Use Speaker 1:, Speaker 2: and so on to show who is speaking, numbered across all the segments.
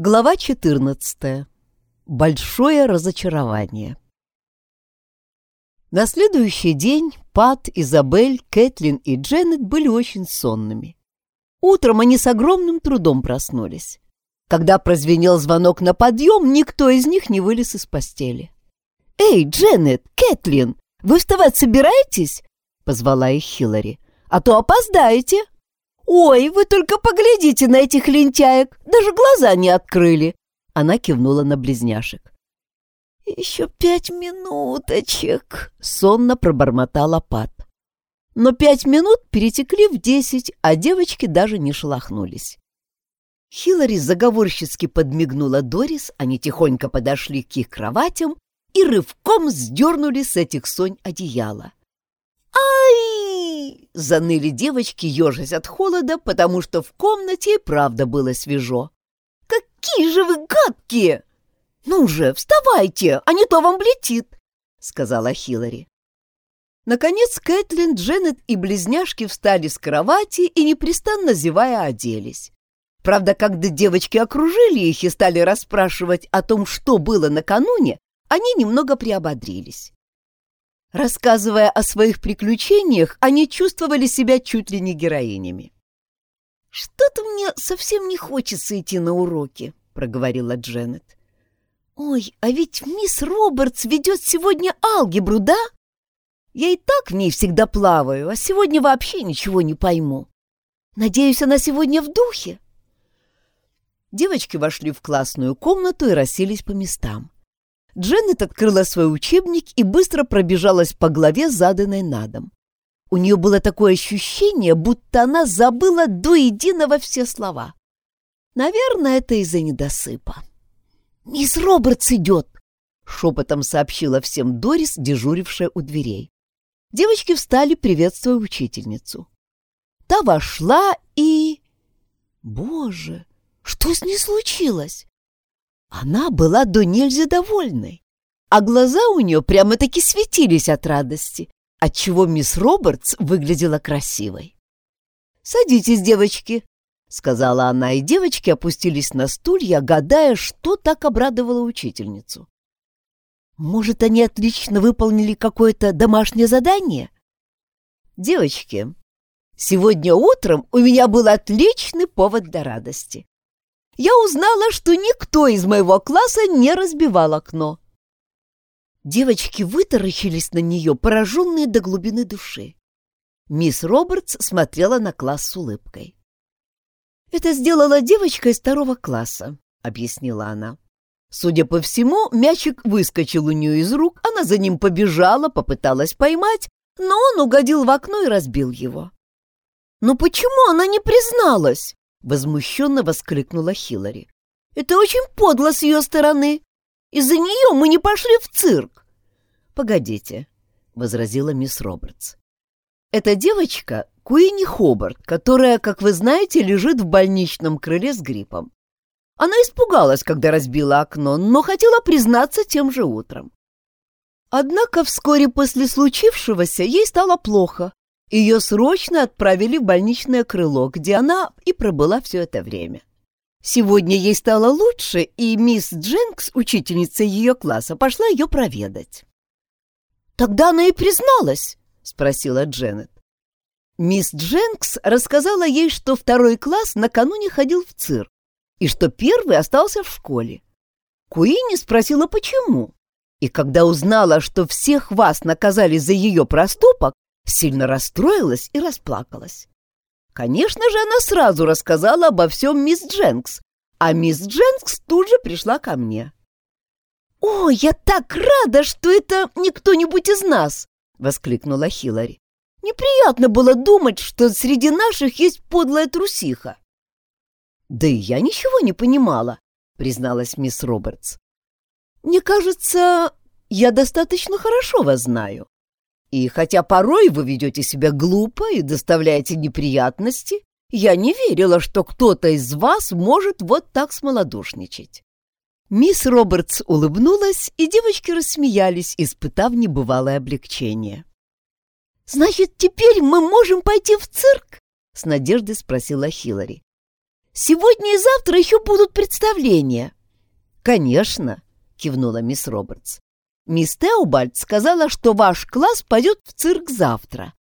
Speaker 1: Глава 14. Большое разочарование. На следующий день Пат, Изабель, Кэтлин и Дженнет были очень сонными. Утром они с огромным трудом проснулись. Когда прозвенел звонок на подъем, никто из них не вылез из постели. «Эй, Дженнет, Кэтлин, вы вставать собираетесь?» — позвала их Хиллари. «А то опоздаете!» «Ой, вы только поглядите на этих лентяек! Даже глаза не открыли!» Она кивнула на близняшек. «Еще пять минуточек!» — сонно пробормотала Пат. Но пять минут перетекли в десять, а девочки даже не шелохнулись. Хиллари заговорщицки подмигнула Дорис, они тихонько подошли к их кроватям и рывком сдернули с этих сонь одеяло. «Ай!» — заныли девочки, ежась от холода, потому что в комнате и правда было свежо. «Какие же вы гадкие! Ну же, вставайте, а не то вам летит!» — сказала Хиллари. Наконец Кэтлин, Дженнет и близняшки встали с кровати и, непрестанно зевая, оделись. Правда, когда девочки окружили их и стали расспрашивать о том, что было накануне, они немного приободрились. Рассказывая о своих приключениях, они чувствовали себя чуть ли не героинями. «Что-то мне совсем не хочется идти на уроки», — проговорила Дженнет. «Ой, а ведь мисс Робертс ведет сегодня алгебру, да? Я и так в ней всегда плаваю, а сегодня вообще ничего не пойму. Надеюсь, она сегодня в духе». Девочки вошли в классную комнату и расселись по местам. Дженнет открыла свой учебник и быстро пробежалась по главе, заданной на дом. У нее было такое ощущение, будто она забыла до единого все слова. Наверное, это из-за недосыпа. «Мисс Робертс идет!» — шепотом сообщила всем Дорис, дежурившая у дверей. Девочки встали, приветствуя учительницу. Та вошла и... Боже, что с ней случилось? Она была до нельзя довольной, а глаза у нее прямо-таки светились от радости, отчего мисс Робертс выглядела красивой. «Садитесь, девочки», — сказала она, и девочки опустились на стулья, гадая, что так обрадовало учительницу. «Может, они отлично выполнили какое-то домашнее задание?» «Девочки, сегодня утром у меня был отличный повод для радости я узнала, что никто из моего класса не разбивал окно. Девочки вытаращились на нее, пораженные до глубины души. Мисс Робертс смотрела на класс с улыбкой. «Это сделала девочка из второго класса», — объяснила она. Судя по всему, мячик выскочил у нее из рук, она за ним побежала, попыталась поймать, но он угодил в окно и разбил его. «Но почему она не призналась?» — возмущенно воскликнула Хиллари. «Это очень подло с ее стороны. Из-за нее мы не пошли в цирк». «Погодите», — возразила мисс Робертс. «Эта девочка — Куинни Хобарт, которая, как вы знаете, лежит в больничном крыле с гриппом. Она испугалась, когда разбила окно, но хотела признаться тем же утром. Однако вскоре после случившегося ей стало плохо, ее срочно отправили в больничное крыло, где она и пробыла все это время. Сегодня ей стало лучше, и мисс Дженкс, учительница ее класса, пошла ее проведать. «Тогда она и призналась?» — спросила Дженнет. Мисс Дженкс рассказала ей, что второй класс накануне ходил в цирк, и что первый остался в школе. Куинни спросила, почему. И когда узнала, что всех вас наказали за ее проступок, сильно расстроилась и расплакалась. Конечно же, она сразу рассказала обо всем мисс Дженкс, а мисс Дженкс тут же пришла ко мне. «О, я так рада, что это не кто-нибудь из нас!» — воскликнула Хиллари. «Неприятно было думать, что среди наших есть подлая трусиха». «Да и я ничего не понимала», — призналась мисс Робертс. «Мне кажется, я достаточно хорошо вас знаю. И хотя порой вы ведете себя глупо и доставляете неприятности, я не верила, что кто-то из вас может вот так смолодушничать. Мисс Робертс улыбнулась, и девочки рассмеялись, испытав небывалое облегчение. «Значит, теперь мы можем пойти в цирк?» — с надеждой спросила Хиллари. Сегодня и завтра еще будут представления». «Конечно», — кивнула мисс Робертс. «Мисс Теобальд сказала, что ваш класс пойдет в цирк завтра.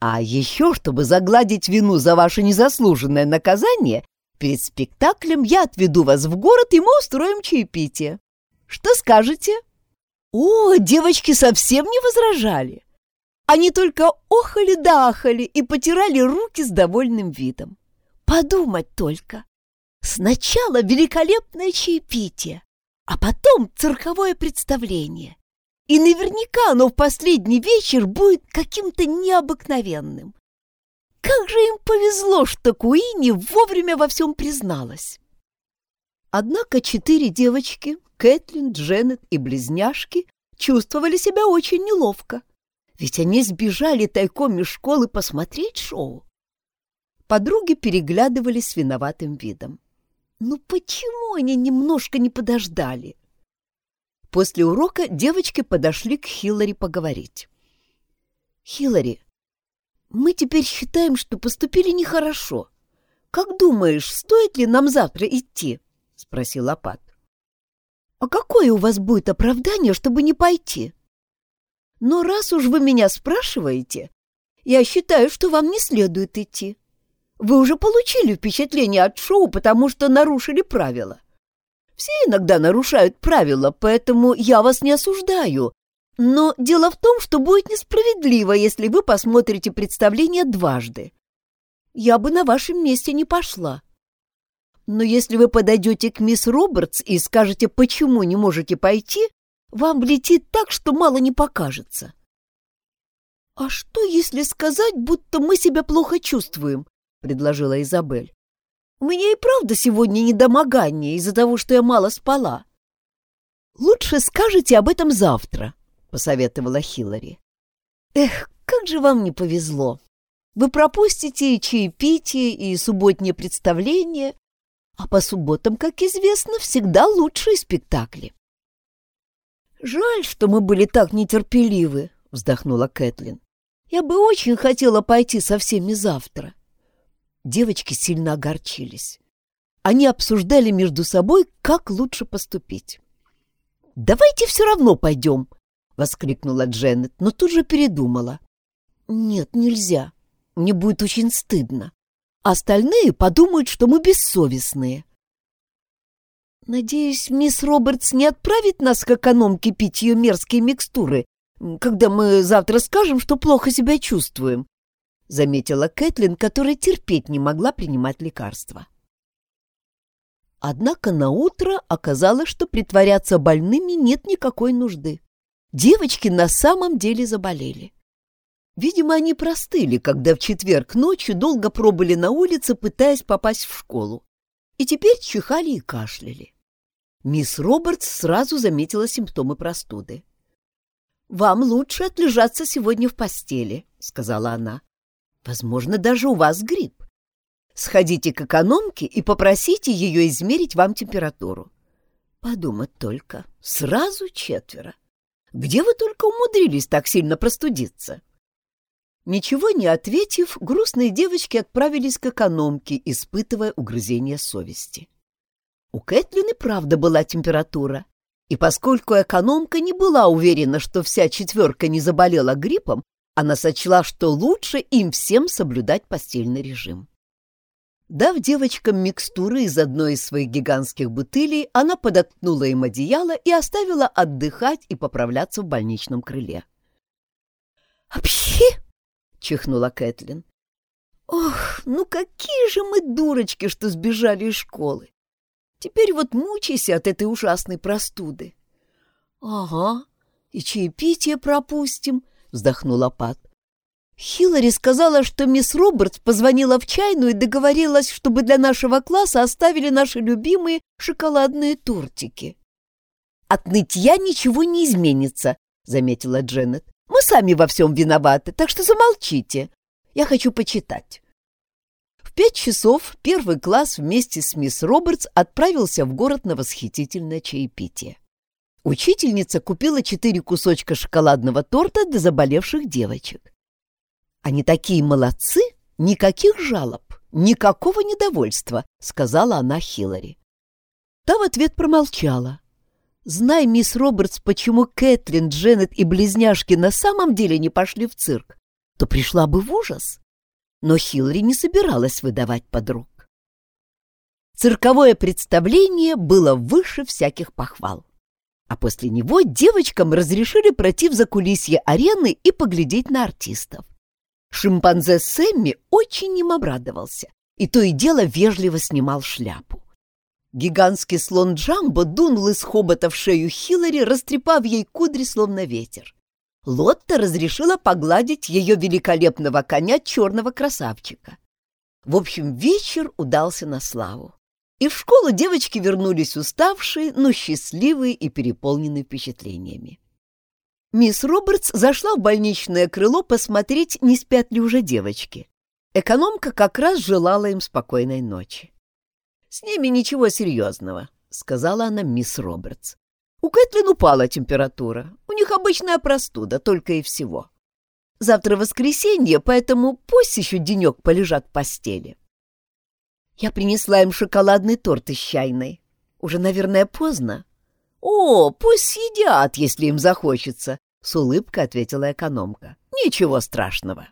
Speaker 1: А еще, чтобы загладить вину за ваше незаслуженное наказание, перед спектаклем я отведу вас в город, и мы устроим чаепитие. Что скажете?» О, девочки совсем не возражали. Они только охали да ахали и потирали руки с довольным видом. Подумать только. Сначала великолепное чаепитие, а потом цирковое представление. И наверняка оно в последний вечер будет каким-то необыкновенным. Как же им повезло, что Куини вовремя во всем призналась. Однако четыре девочки, Кэтлин, Дженнет и близняшки, чувствовали себя очень неловко, ведь они сбежали тайком из школы посмотреть шоу. Подруги переглядывались с виноватым видом. Ну почему они немножко не подождали? После урока девочки подошли к Хиллари поговорить. «Хиллари, мы теперь считаем, что поступили нехорошо. Как думаешь, стоит ли нам завтра идти?» — спросил Апат. «А какое у вас будет оправдание, чтобы не пойти?» «Но раз уж вы меня спрашиваете, я считаю, что вам не следует идти. Вы уже получили впечатление от шоу, потому что нарушили правила. Все иногда нарушают правила, поэтому я вас не осуждаю. Но дело в том, что будет несправедливо, если вы посмотрите представление дважды. Я бы на вашем месте не пошла. Но если вы подойдете к мисс Робертс и скажете, почему не можете пойти, вам влетит так, что мало не покажется. «А что, если сказать, будто мы себя плохо чувствуем?» — предложила Изабель. «У меня и правда сегодня недомогание из-за того, что я мало спала». «Лучше скажите об этом завтра», — посоветовала Хиллари. «Эх, как же вам не повезло! Вы пропустите и чаепитие, и субботнее представление, а по субботам, как известно, всегда лучшие спектакли. «Жаль, что мы были так нетерпеливы», — вздохнула Кэтлин. «Я бы очень хотела пойти со всеми завтра». Девочки сильно огорчились. Они обсуждали между собой, как лучше поступить. «Давайте все равно пойдем!» — воскликнула Дженнет, но тут же передумала. «Нет, нельзя. Мне будет очень стыдно остальные подумают, что мы бессовестные. Надеюсь, мисс Робертс не отправит нас к экономке пить ее мерзкие микстуры, когда мы завтра скажем, что плохо себя чувствуем, — заметила Кэтлин, которая терпеть не могла принимать лекарства. Однако на утро оказалось, что притворяться больными нет никакой нужды. Девочки на самом деле заболели. Видимо, они простыли, когда в четверг ночью долго пробыли на улице, пытаясь попасть в школу. И теперь чихали и кашляли. Мисс Робертс сразу заметила симптомы простуды. «Вам лучше отлежаться сегодня в постели», — сказала она. «Возможно, даже у вас грипп. Сходите к экономке и попросите ее измерить вам температуру. Подумать только, сразу четверо. Где вы только умудрились так сильно простудиться?» Ничего не ответив, грустные девочки отправились к экономке, испытывая угрызение совести. У Кэтлин и правда была температура, и поскольку экономка не была уверена, что вся четверка не заболела гриппом, она сочла, что лучше им всем соблюдать постельный режим. Дав девочкам микстуры из одной из своих гигантских бутылей, она подоткнула им одеяло и оставила отдыхать и поправляться в больничном крыле. «Апчхи!» чихнула Кэтлин. Ох, ну какие же мы дурочки, что сбежали из школы. Теперь вот мучайся от этой ужасной простуды. Ага, и чаепитие пропустим, вздохнула Пат. Хиллари сказала, что мисс Робертс позвонила в чайную и договорилась, чтобы для нашего класса оставили наши любимые шоколадные тортики. «От нытья ничего не изменится», — заметила Дженнет. Мы сами во всем виноваты, так что замолчите. Я хочу почитать. В пять часов первый класс вместе с мисс Робертс отправился в город на восхитительное чаепитие. Учительница купила четыре кусочка шоколадного торта для заболевших девочек. Они такие молодцы, никаких жалоб, Никакого недовольства, сказала она Хиллари. Та в ответ промолчала. Зная мисс Робертс, почему Кэтлин, Дженнет и близняшки на самом деле не пошли в цирк, то пришла бы в ужас. Но Хиллари не собиралась выдавать подруг. Цирковое представление было выше всяких похвал. А после него девочкам разрешили пройти в закулисье арены и поглядеть на артистов. Шимпанзе Сэмми очень им обрадовался и то и дело вежливо снимал шляпу. Гигантский слон Джамбо дунул из хобота в шею Хиллари, растрепав ей кудри, словно ветер. Лотта разрешила погладить ее великолепного коня черного красавчика. В общем, вечер удался на славу. В школу девочки вернулись уставшие, но счастливые и переполненные впечатлениями. Мисс Робертс зашла в больничное крыло посмотреть, не спят ли уже девочки. Экономка как раз желала им спокойной ночи. «С ними ничего серьезного», — сказала она мисс Робертс. «У Кэтлин упала температура. У них обычная простуда, только и всего. Завтра воскресенье, поэтому пусть еще денек полежат в постели». Я принесла им шоколадный торт из чайной. Уже, наверное, поздно. О, пусть съедят, если им захочется, с улыбкой ответила экономка. Ничего страшного.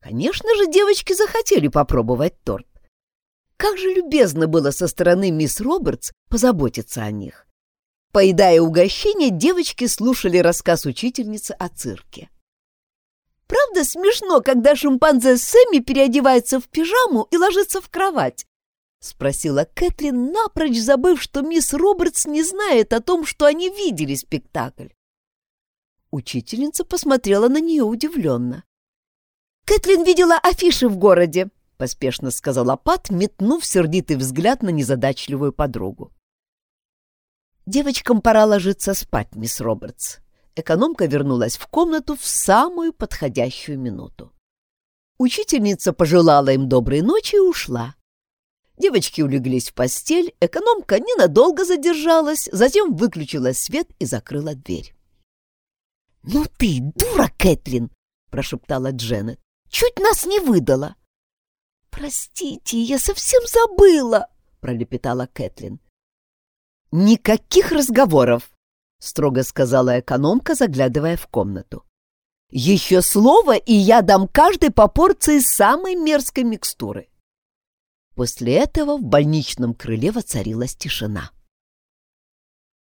Speaker 1: Конечно же, девочки захотели попробовать торт. Как же любезно было со стороны мисс Робертс позаботиться о них. Поедая угощение, девочки слушали рассказ учительницы о цирке. Правда смешно, когда шимпанзе Сэмми переодевается в пижаму и ложится в кровать?» — спросила Кэтлин, напрочь забыв, что мисс Робертс не знает о том, что они видели спектакль. Учительница посмотрела на нее удивленно. «Кэтлин видела афиши в городе», — поспешно сказала Пат, метнув сердитый взгляд на незадачливую подругу. «Девочкам пора ложиться спать, мисс Робертс», экономка вернулась в комнату в самую подходящую минуту. Учительница пожелала им доброй ночи и ушла. Девочки улеглись в постель, экономка ненадолго задержалась, затем выключила свет и закрыла дверь. «Ну ты, дура, Кэтлин!» — прошептала Дженнет. «Чуть нас не выдала!» «Простите, я совсем забыла!» — пролепетала Кэтлин. «Никаких разговоров!» — строго сказала экономка, заглядывая в комнату. «Еще слово, и я дам каждой по порции самой мерзкой микстуры». После этого в больничном крыле воцарилась тишина.